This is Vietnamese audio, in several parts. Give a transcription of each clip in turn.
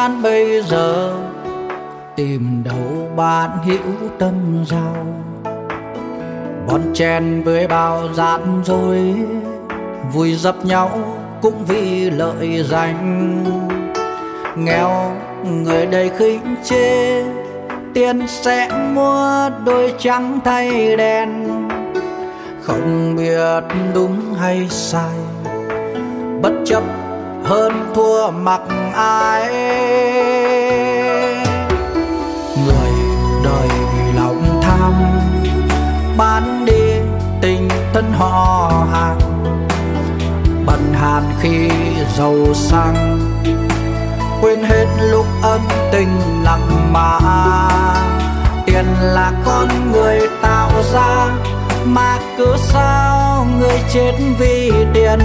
gian bây giờ, tìm đâu bạn hữu tâm giao. Bọn chen với bao gian dối, vui dập nhau cũng vì lợi danh. Nghèo, người đầy khinh chê tiền sẽ mua đôi trắng thay đen. Không biết đúng hay sai, bất chấp hơn thua mặc ai. Người đời vì lòng tham, bán đi tình thân họ hàng. Bần hàn khi giàu sang, quên hết lúc ân tình lặng mà. Tiền là con người tạo ra, mà cứ sao người chết vì tiền?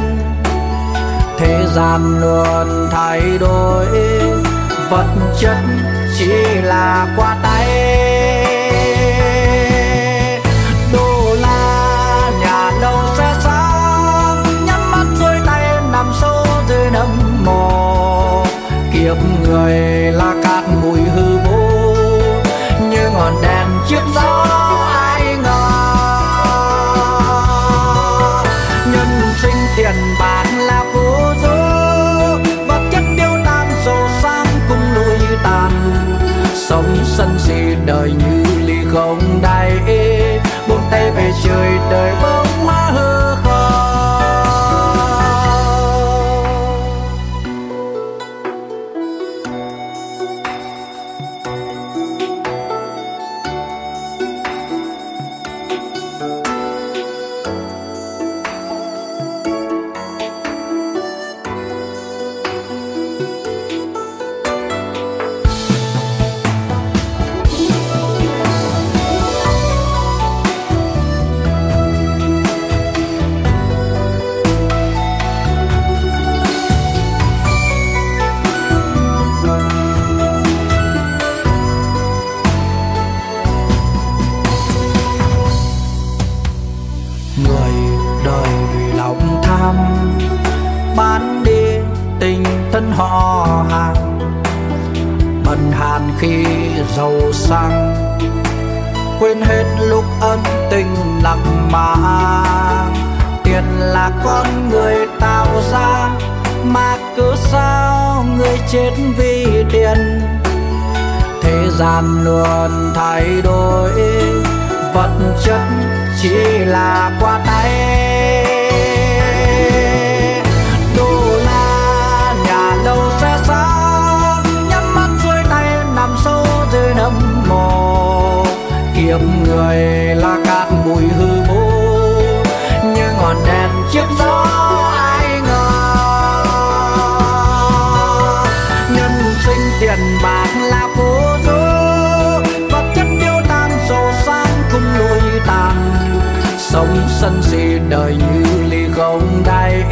Thế gian luôn thay đổi, vật chất chỉ là qua tay. Đô la nhà đâu xa sáng, nhắm mắt xuôi tay nằm sâu dưới nấm mồ kiếp người đời chết vì tiền. Thế gian luôn thay đổi, vật chất chỉ là qua tay. Đô la nhà lâu sẽ sáng nhắm mắt xuôi tay nằm sâu dưới nấm mồ. Kiếm người sân si đời như ly không đầy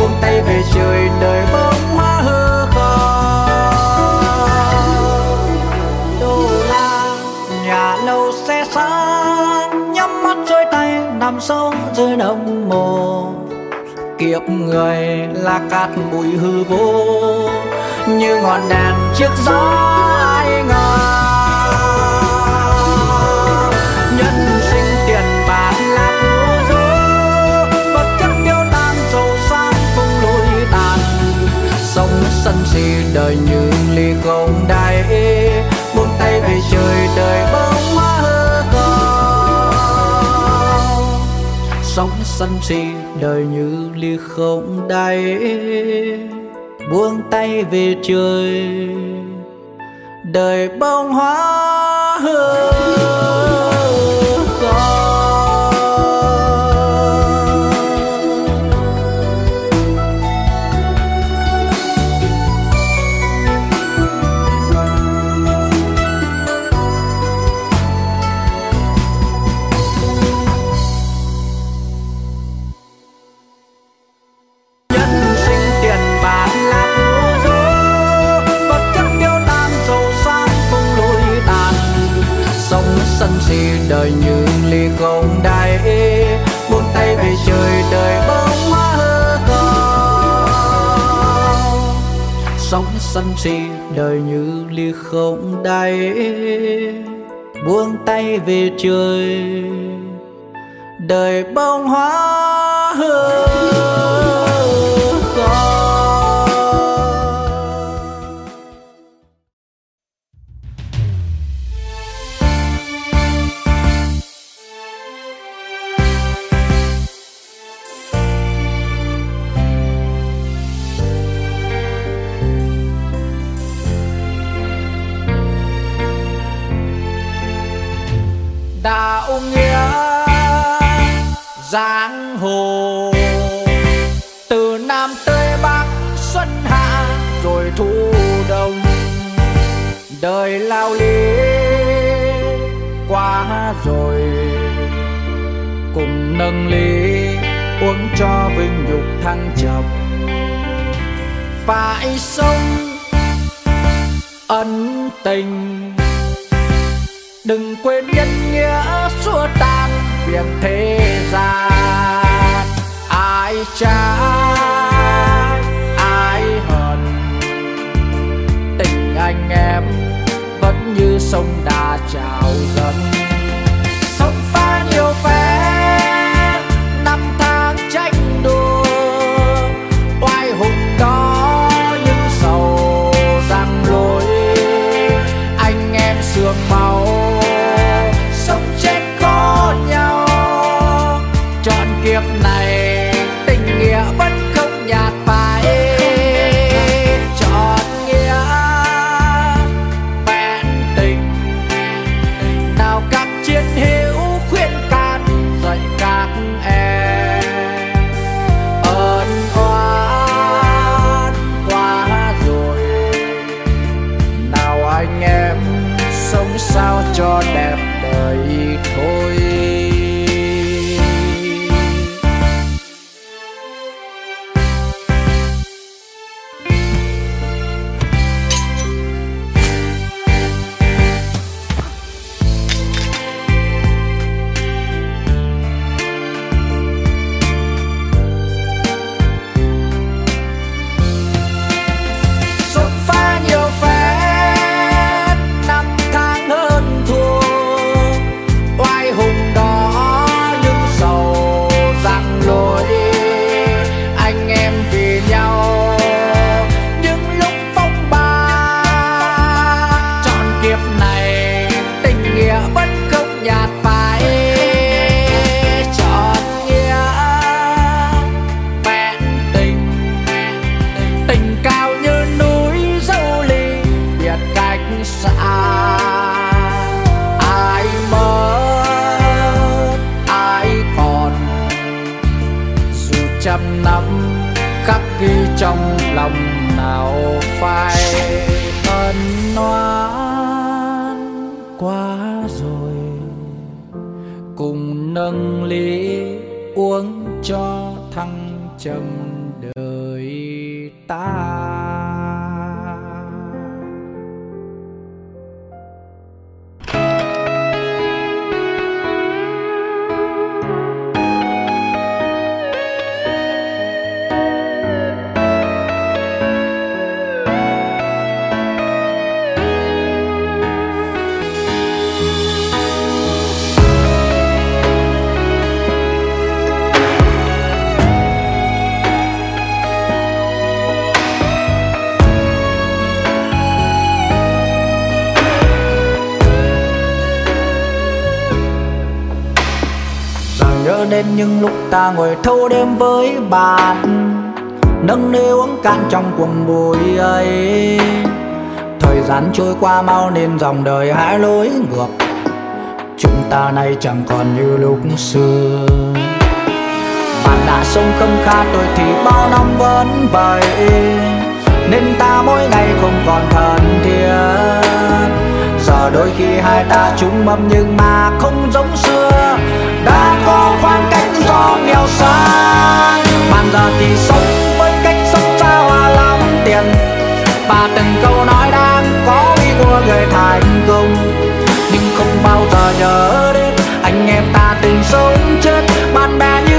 buông tay về trời đời bóng hoa hư không đô la, nhà lâu xe xa, nhắm mắt trôi tay, nằm sâu dưới đồng mồ. Kiếp người là cát bụi hư vô, như ngọn đèn chiếc gió. Sân si đời như ly không đáy buông tay về trời đời bóng hoa hư không sống sân si đời như ly không đáy buông tay về trời đời bông hoa hư gì đời như ly không đáy buông tay về trời, đời bóng hoa hư không sống sân si, đời như ly không đáy buông tay về trời, đời bông hoa hương đạo nghĩa giang hồ. Từ nam tới bắc, xuân hạ rồi thu đông. Đời lao lý qua rồi. Cùng nâng ly, uống cho vinh nhục thăng trầm. Phải sống ân tình đừng quên nhân nghĩa xua tan việc thế gian. Ai cha ai hận tình anh em vẫn như sông đà trào dâng. Sông pha nhiều phe ta ngồi thâu đêm với bạn, Nâng niu uống cạn trong cuồng bụi ấy. Thời gian trôi qua mau nên dòng đời hai lối ngược, Chúng ta nay chẳng còn như lúc xưa. Bạn đã sống khâm khá tôi thì bao năm vẫn vậy, Nên ta mỗi ngày không còn thân thiết. Giờ đôi khi hai ta chung mâm nhưng mà không giống xưa, Đã có khoảng cách do nghèo sang Bạn giờ thì sống với cách sống xa hoa lắm tiền. Và từng câu nói đang có ý của người thành công. Nhưng không bao giờ nhớ đến anh em ta từng sống chết. Bạn bè như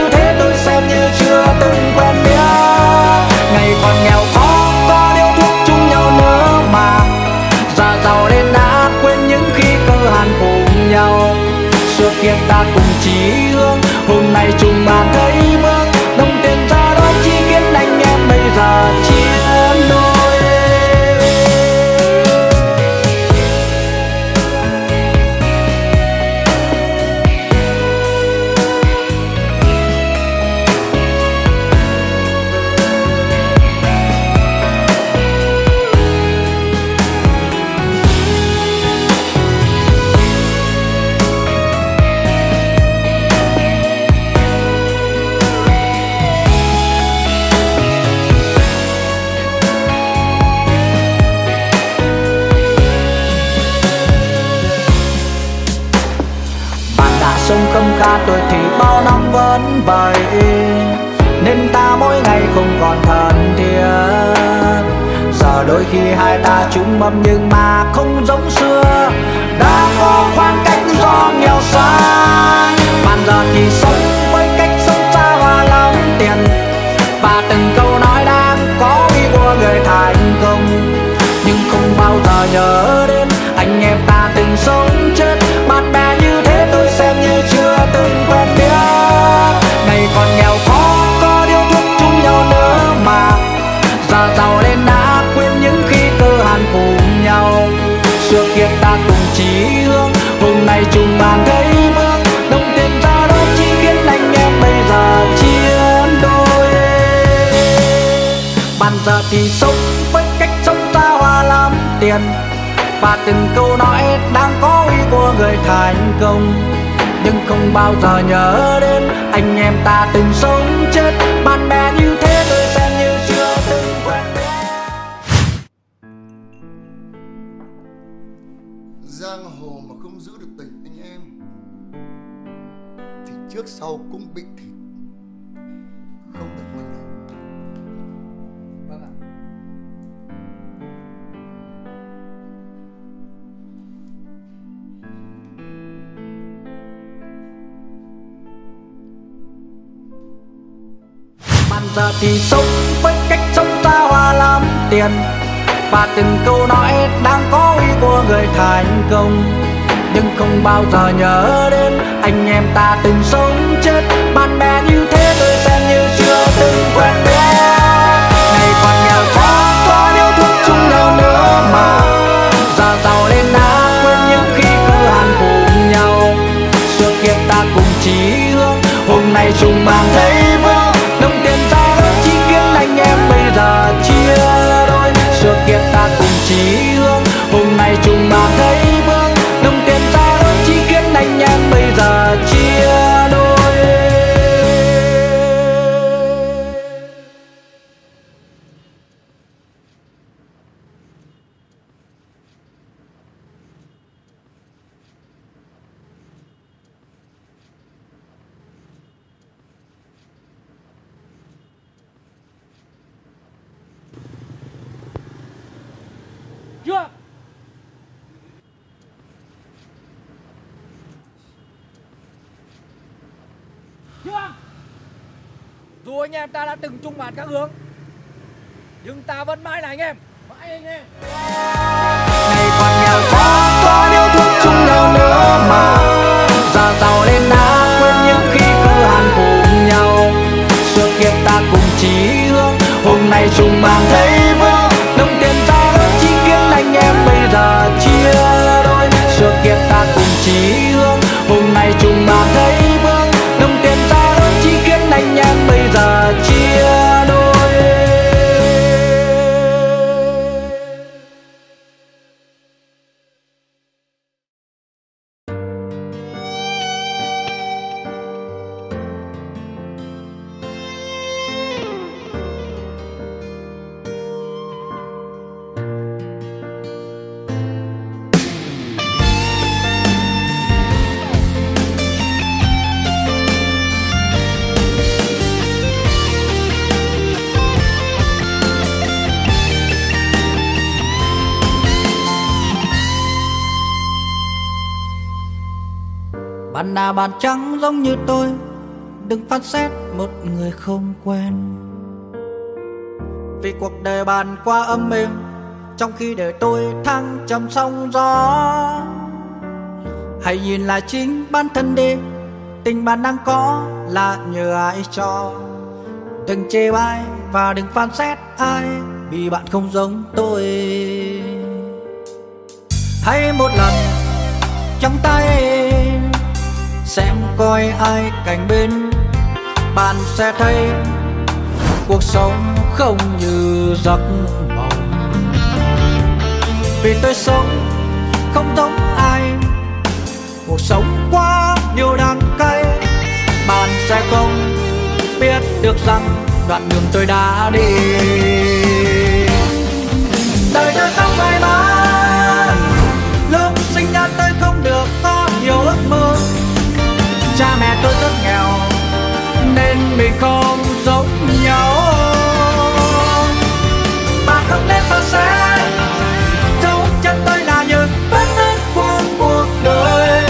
sông tuổi thì bao năm vẫn vậy. Nên ta mỗi ngày không còn thân thiết. Giờ đôi khi hai ta chung mâm nhưng mà không giống xưa. Đã có khoảng cách do nghèo xa. Bạn giờ thì sống với cách sống xa hoa lắm tiền. Ta cùng chí hướng hôm nay chung bàn thấy vương đồng tiền ta đó chỉ khiến anh em bây giờ chiến đôi. Bạn giờ thì sống với cách sống ta hoa làm tiền. Và từng câu nói đang có ý của người thành công. Nhưng không bao giờ nhớ đến anh em ta từng sống chết. Bạn bè sau cũng bị thịt. Không được mình nào vâng ạ. Bạn giờ thì sống với cách sống ta hoa lắm tiền. Và từng câu nói đang có ý của người thành công. Nhưng không bao giờ nhớ đến anh em ta từng sống chết. Bạn bè như thế tôi xem như chưa từng quen biết. Ngày còn nghèo khó có yêu thương chung nhau nữa mà. Già giàu lên đã quên những khi cơ hàn cùng nhau. Xưa kia ta cùng chí hướng hôm nay chung bàn thấy chưa dù anh em ta đã từng chung bàn các hướng, nhưng ta vẫn mãi là anh em. Mãi anh em. Ngày còn nghèo khó có yêu thương chung nhau nữa mà. Già giàu lên đã quên những khi cơ hàn cùng nhau. Xưa kia ta cùng chí hướng, hôm nay chung bàn thấy Bạn chẳng trắng giống như tôi, Đừng phán xét một người không quen. Vì cuộc đời bạn qua âm êm Trong khi đời tôi thăng trầm sóng gió. Hãy nhìn lại chính bản thân đi, tình bạn đang có là nhờ ai cho. Đừng chê bai và đừng phán xét ai, vì bạn không giống tôi. Hãy một lần trong tay xem coi ai cạnh bên. Bạn sẽ thấy cuộc sống không như giấc mộng. Vì tôi sống không giống ai. Cuộc sống quá nhiều đắng cay. Bạn sẽ không biết được rằng đoạn đường tôi đã đi. Đời tôi không may cha mẹ tôi rất nghèo, nên mình không giống nhau. Bạn không nên phán xét trong chân tôi là những vết nứt của cuộc đời.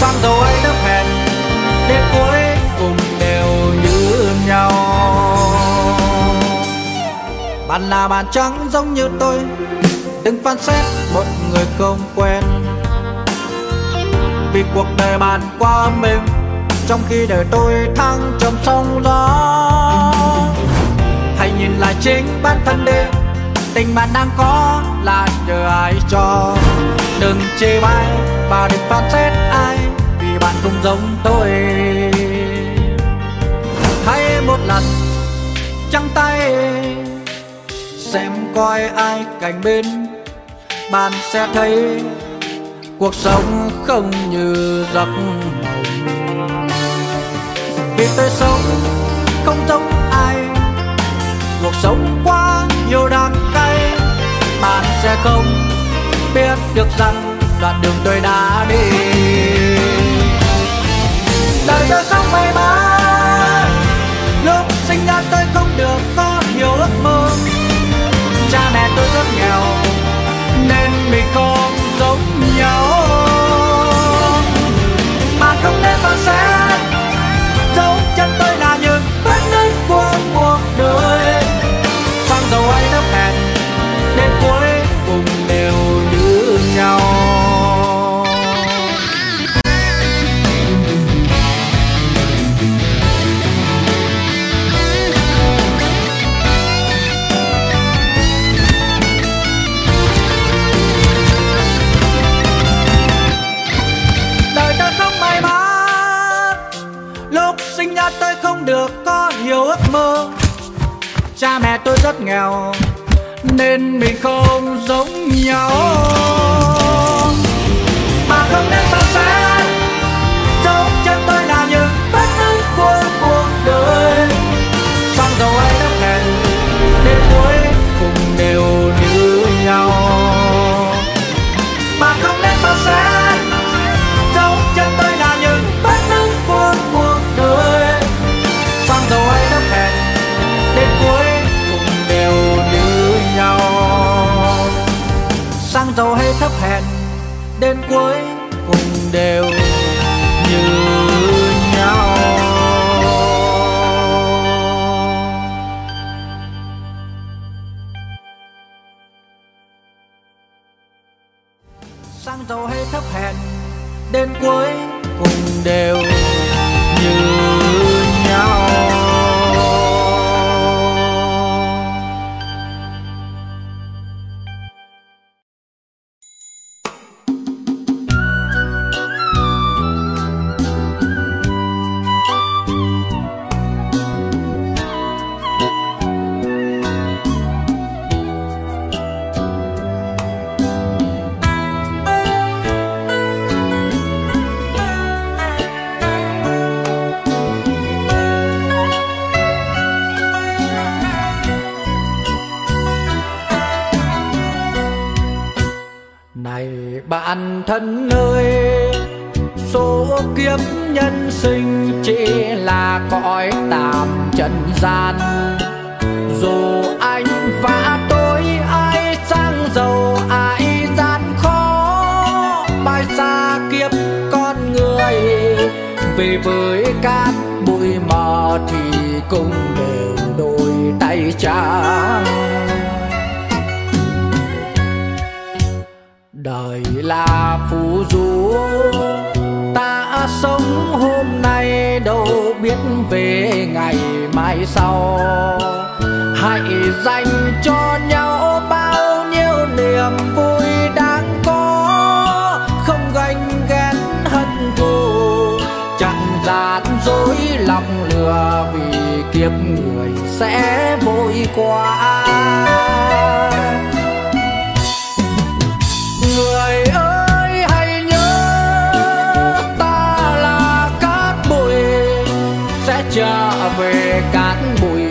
Sang dầu ấy đắp hẹn đến cuối cùng đều như nhau. Bạn là bạn trắng giống như tôi, đừng phán xét một người không quen vì cuộc đời bạn quá mềm, trong khi đời tôi thăng trầm sóng gió. Hãy nhìn lại chính bản thân đi, tình bạn đang có là nhờ ai cho. Đừng chê bai và đừng phán xét ai vì bạn cũng giống tôi. Hãy một lần trắng tay, xem coi ai cạnh bên. Bạn sẽ thấy cuộc sống không như giấc mộng. Vì tôi sống không giống ai, cuộc sống quá nhiều đắng cay. Bạn sẽ không biết được rằng đoạn đường tôi đã đi. Đời tôi không may mắn giống sinh ra tôi không được có nhiều ước mơ. Cha mẹ tôi rất nghèo, nên mình không giống nhau. Mà không nên sang hay thấp hèn, đến cuối cùng đều như nhau. Sang giàu hay thấp hèn, đến cuối cùng đều thân ơi, số kiếp nhân sinh chỉ là cõi tạm trần gian. Dù anh và tôi, ai sang giàu, ai gian khó. Bài xa kiếp con người về với cát bụi mờ thì cũng đều đôi tay trắng đời là phù du ta sống hôm nay đâu biết về ngày mai sau. Hãy dành cho nhau bao nhiêu niềm vui đáng có. Không ganh ghét hận thù chẳng gian dối lòng lừa vì kiếp người sẽ vội qua. Về cát bụi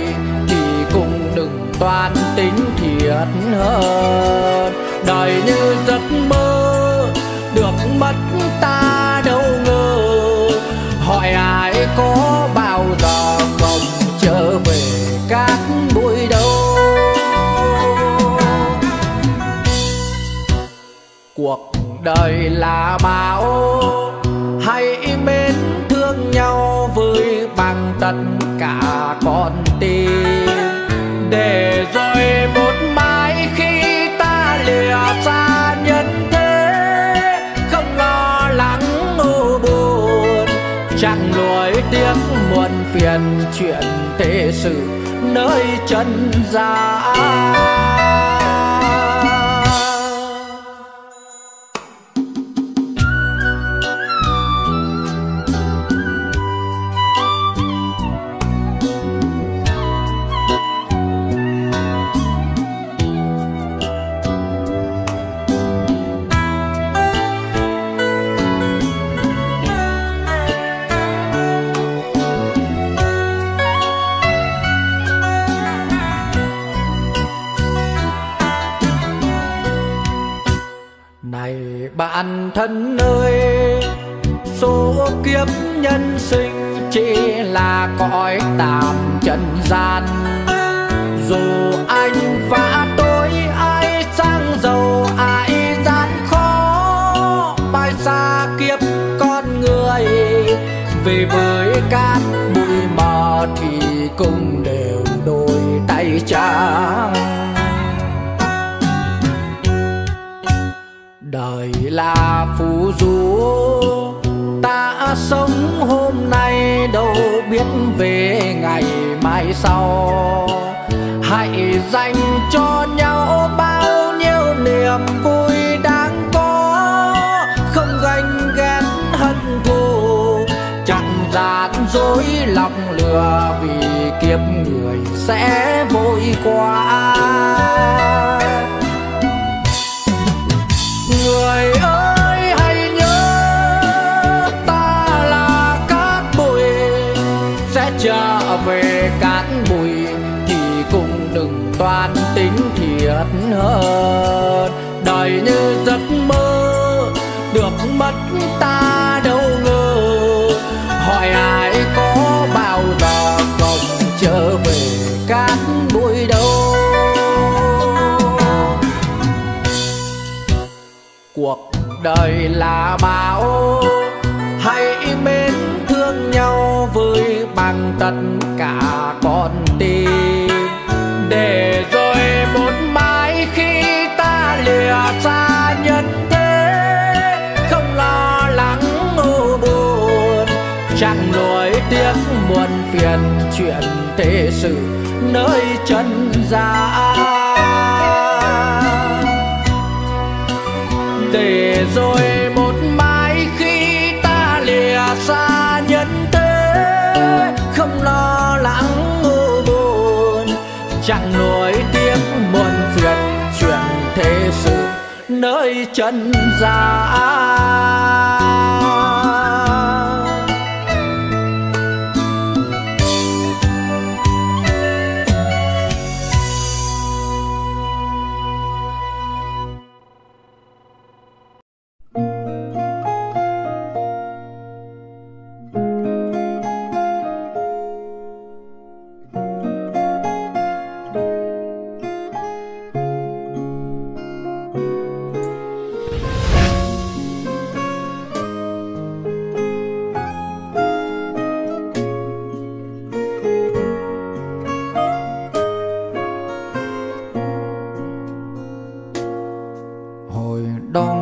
thì cũng đừng toan tính thiệt hơn. Đời như giấc mơ, được mất ta đâu ngờ. Hỏi ai có bao giờ không trở về cát bụi đâu. Cuộc đời là bão hay cả con tim. Để rồi một mai khi ta lìa xa nhân thế, không lo lắng u buồn, chẳng lối tiếc muộn phiền chuyện thế sự nơi chân gian bạn thân ơi, số kiếp nhân sinh chỉ là cõi tạm trần gian. Dù anh và tôi, ai sang giàu, ai gian khó. Bay xa kiếp con người, vì với cát bụi mờ thì cũng đều đôi tay trắng là phù du. Ta sống hôm nay đâu biết về ngày mai sau. Hãy dành cho nhau bao nhiêu niềm vui đáng có. Không ganh ghét hận thù chẳng gian dối lòng lừa vì kiếp người sẽ vội qua. Toan tính thiệt hơn. Đời như giấc mơ được mất ta đâu ngờ. Hỏi ai có bao giờ còn trở về cát bụi đâu. Cuộc đời là bão, hãy mến thương nhau với bằng tất chuyện thế sự nơi chân gian. Để rồi một mai khi ta lìa xa nhân thế không lo lắng u buồn, chẳng nuối tiếc muộn phiền chuyện thế sự nơi chân gian.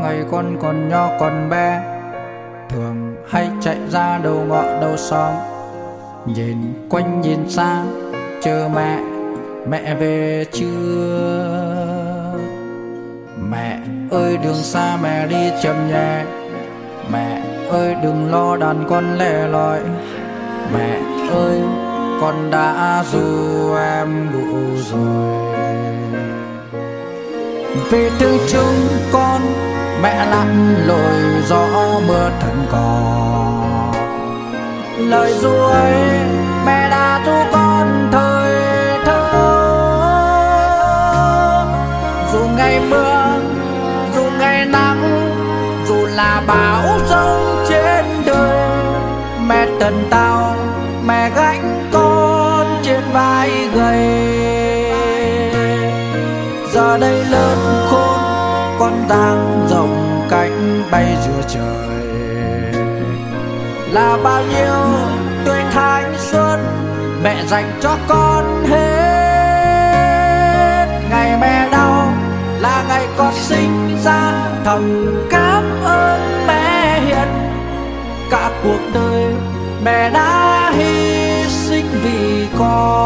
Ngày con còn nho còn bé, thường hay chạy ra đầu ngõ đầu xóm. Nhìn quanh nhìn xa, chờ mẹ mẹ về chưa? Mẹ ơi, đường xa mẹ đi chậm nhẹ. Mẹ ơi, đừng lo đàn con lẻ loi. Mẹ ơi, con đã du em đủ rồi. Vì thương chúng con mẹ lặn lội gió mưa thần cò. Lời ru ấy mẹ đã thu con thời thơ. Dù ngày mưa, dù ngày nắng, dù là bão giông trên đời, mẹ tần tao, mẹ gánh con trên vai gầy. Giờ đây là bay giữa trời. Là bao nhiêu tuổi thanh xuân, mẹ dành cho con hết. Ngày mẹ đau là ngày con sinh ra, thầm cảm ơn mẹ hiền. Cả cuộc đời mẹ đã hy sinh vì con.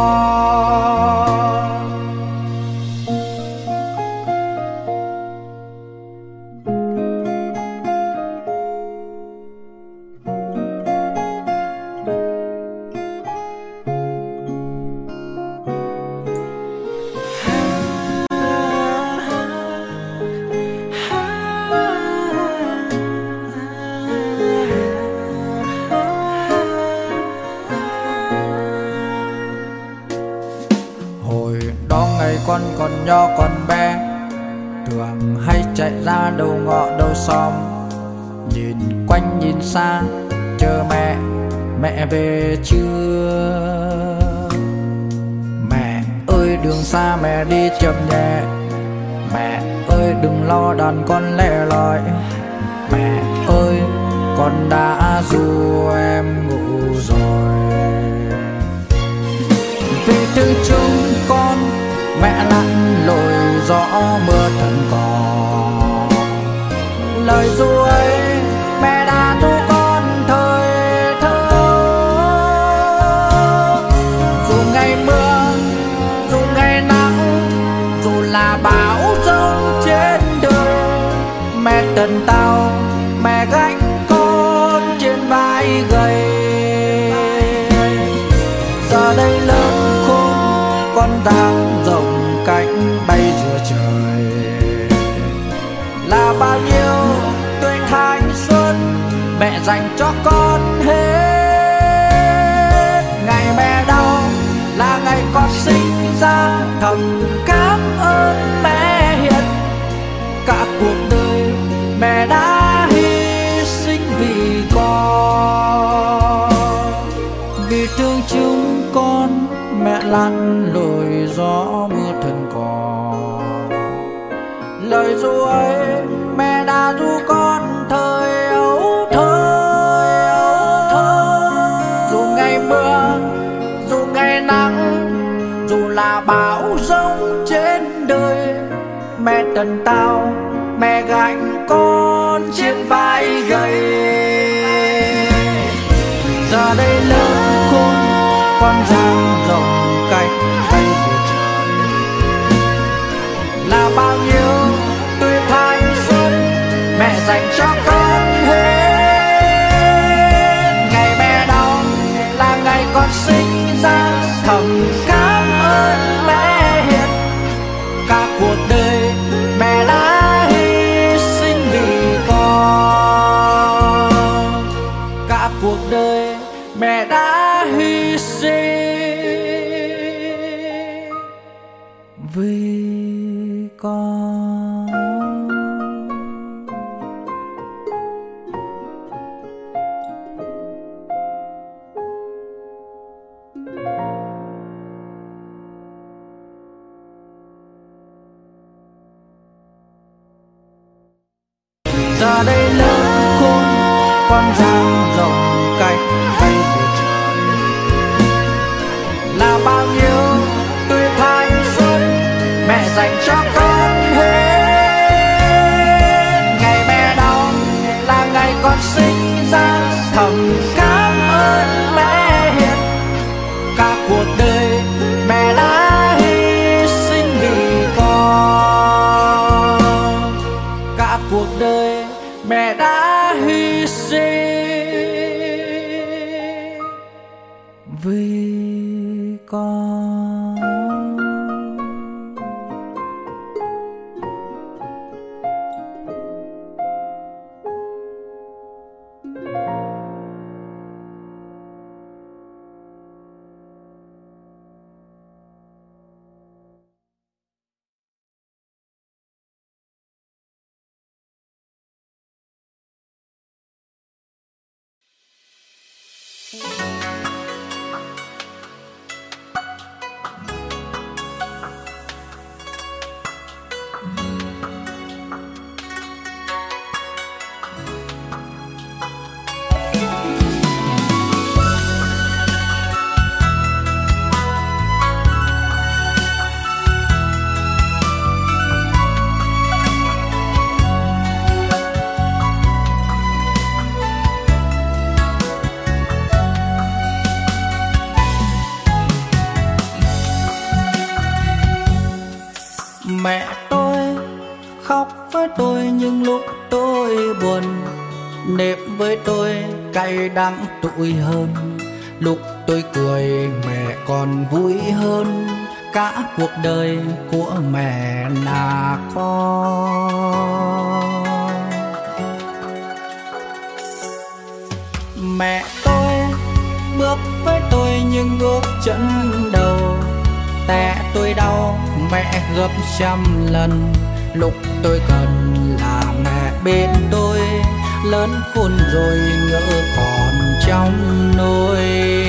Xa, chờ mẹ mẹ về chưa? Mẹ ơi, đường xa mẹ đi chậm nhẹ. Mẹ ơi, đừng lo đàn con lẻ loi. Mẹ ơi, con đã ru em ngủ rồi. Vì từ chúng con, mẹ lặn lội gió mưa thần cò. Lời ru ấy gầy đáng đắng hơn. Lúc tôi cười, mẹ còn vui hơn. Cả cuộc đời của mẹ là con. Mẹ tôi bước với tôi nhưng bước chân đầu. Té tôi đau, mẹ gấp trăm lần. Lúc tôi cần là mẹ bên tôi. Lớn khôn rồi ngỡ còn trong nôi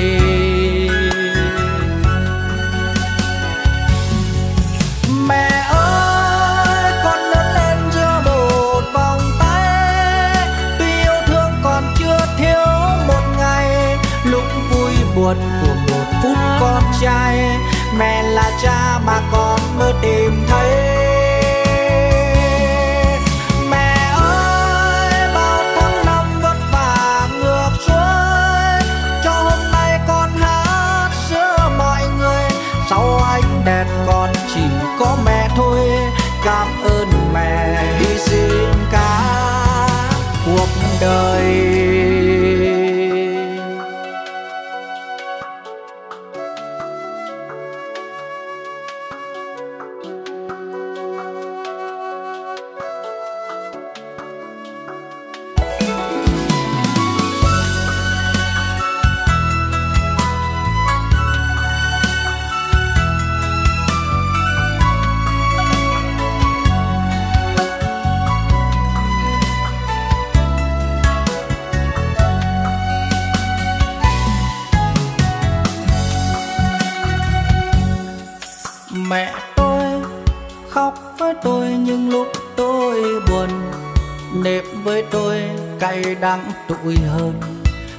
cay đắng tủi hơn.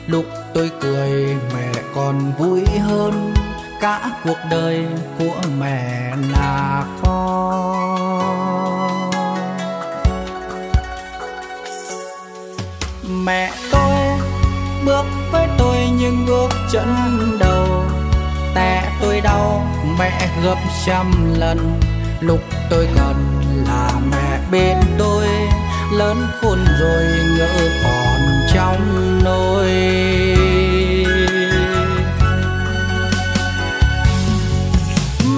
Lúc tôi cười, mẹ còn vui hơn. Cả cuộc đời của mẹ là con. Mẹ tôi bước với tôi nhưng bước chân đầu. Té tôi đau, mẹ gấp trăm lần. Lúc tôi cần là mẹ bên tôi lớn khôn rồi ngỡ còn trong nôi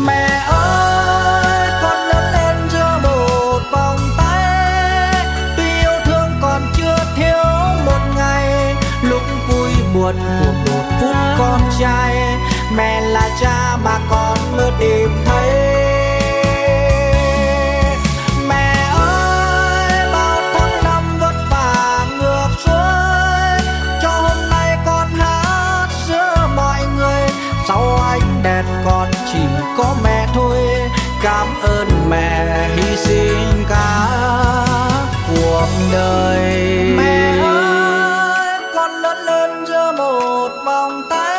mẹ ơi, con lớn lên giữa một vòng tay. Tuy yêu thương còn chưa thiếu một ngày. Lúc vui buồn của một phút con trai. Mẹ là cha mà con mơ tìm thấy. Cảm ơn mẹ, hy sinh cả cuộc đời. Mẹ ơi, con lớn lên giữa một vòng tay.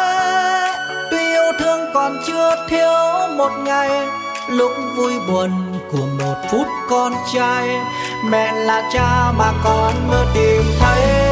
Tuy yêu thương còn chưa thiếu một ngày, lúc vui buồn của một phút con trai. Mẹ là cha mà con mơ tìm thấy.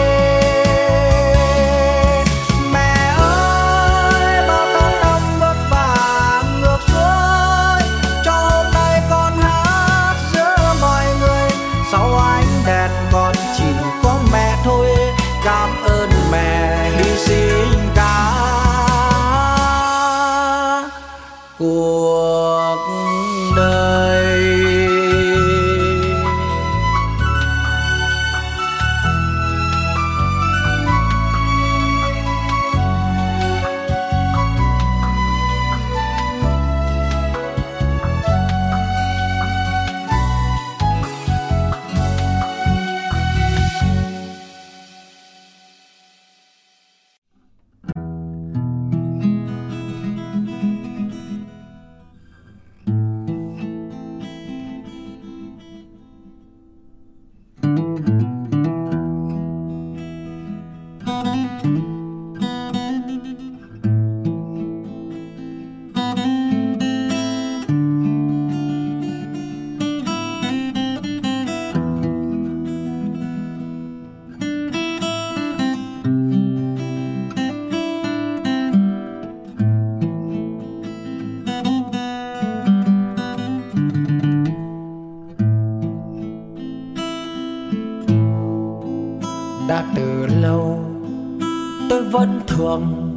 Thường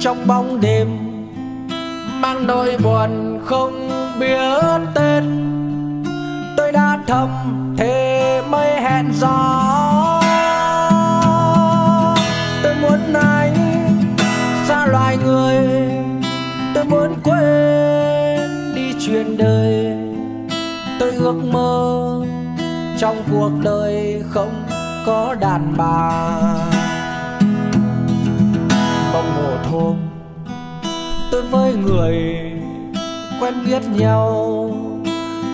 trong bóng đêm, mang nỗi buồn không biết tên. Tôi đã thầm thề mới hẹn gió. Tôi muốn anh xa loài người. Tôi muốn quên đi chuyện đời. Tôi ước mơ trong cuộc đời không có đàn bà hôm, tôi với người quen biết nhau.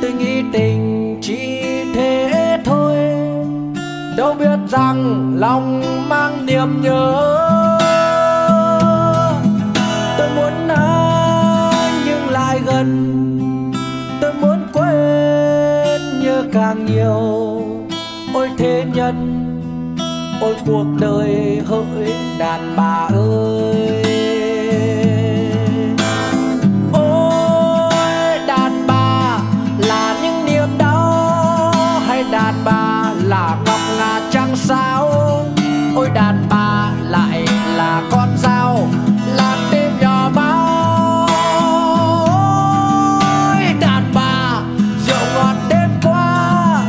Tôi nghĩ tình chỉ thế thôi, đâu biết rằng lòng mang niềm nhớ. Tôi muốn anh nhưng lại gần, tôi muốn quên nhớ càng nhiều. Ôi thế nhân, ôi cuộc đời hỡi đàn bà ơi. Ôi lại là con dao là tim nhỏ máu ôi, đàn bà, rượu ngọt đêm qua,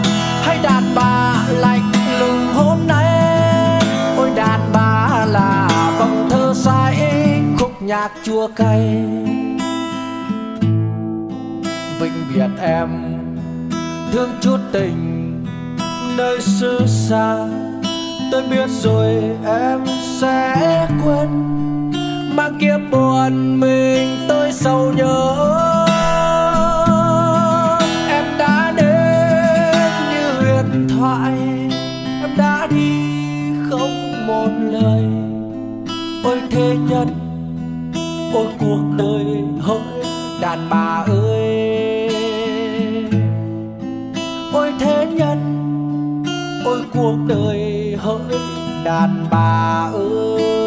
hay đàn bà lạnh lùng hôm nay. Ôi, đàn bà là bông thơ say khúc nhạc chua cay. Vĩnh biệt em, thương chút tình nơi xứ xa tôi biết rồi, em sẽ quên. Mang kiếp buồn mình, tôi sâu nhớ. Em đã đến như huyền thoại, em đã đi không một lời. Ôi thế nhân, ôi cuộc đời hỡi đàn bà ơi. Ôi thế nhân, ôi cuộc đời đàn bà ơi.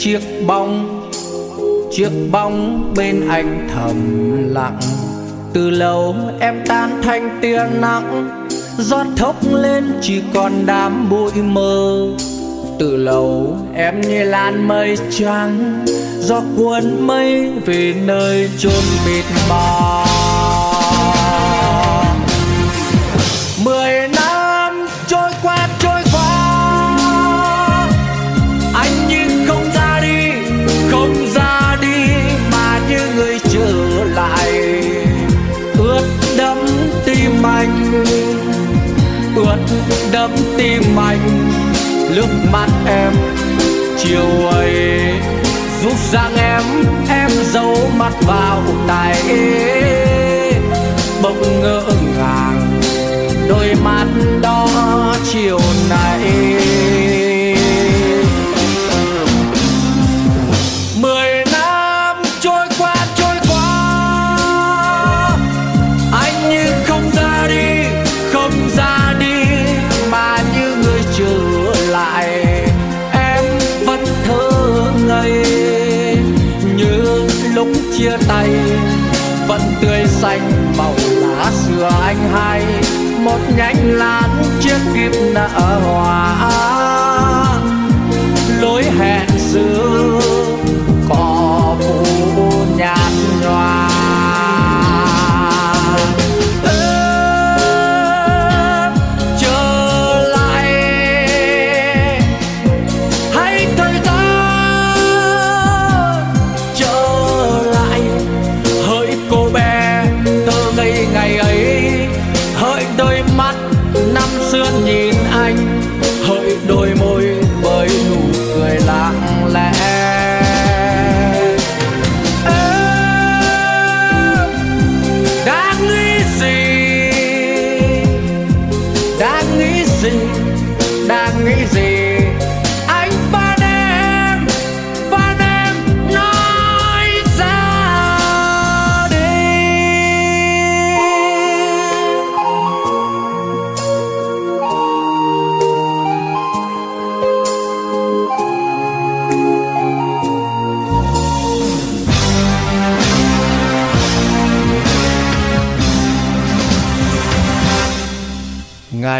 Chiếc bóng chiếc bóng bên anh thầm lặng. Từ lâu em tan thành tia nắng gió thốc lên chỉ còn đám bụi mơ từ lâu em như làn mây trắng gió cuốn mây về nơi chôn mịt mò tim nước mắt em, chiều ấy giúp rằng em em giấu mắt vào tay. Bỗng ngỡ ngàng, đôi mắt đó chiều nay. Tay. Vẫn tươi xanh, màu lá xưa anh hay. Một nhánh lan chiếc kịp nở hoa.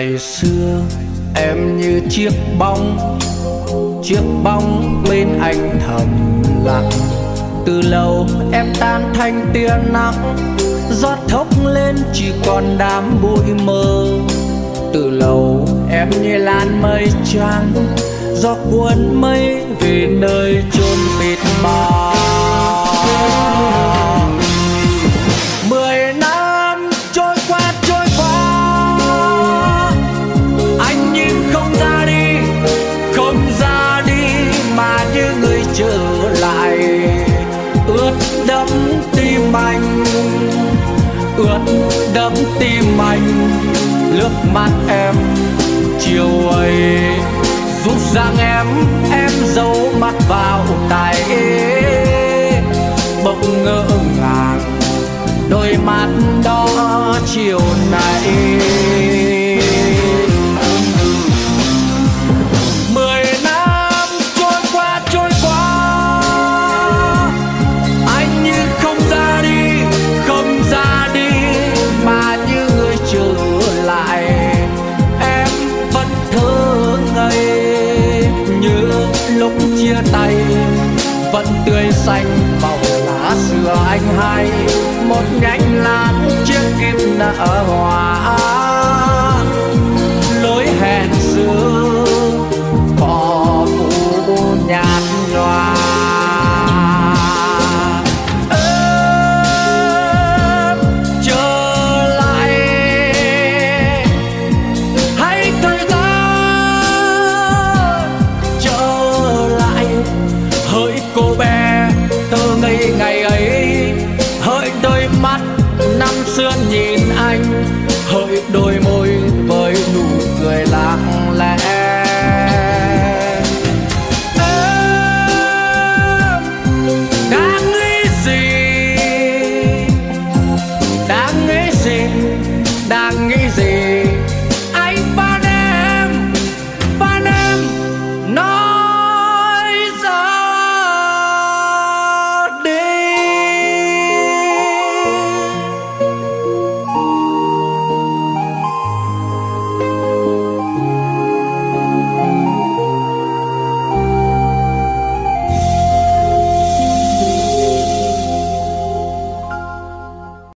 Ngày xưa, em như chiếc bóng chiếc bóng bên anh thầm lặng. Từ lâu em tan thành tia nắng gió thốc lên chỉ còn đám bụi mơ từ lâu em như làn mây trắng gió cuốn mây về nơi chôn mịt mờ nước mắt em. Chiều ấy giúp rằng em em giấu mắt vào tay. Bỗng ngỡ ngàng, đôi mắt đó chiều nay. Vẫn tươi xanh màu lá xưa anh hay. Một nhánh lan chiếc kim đã hoa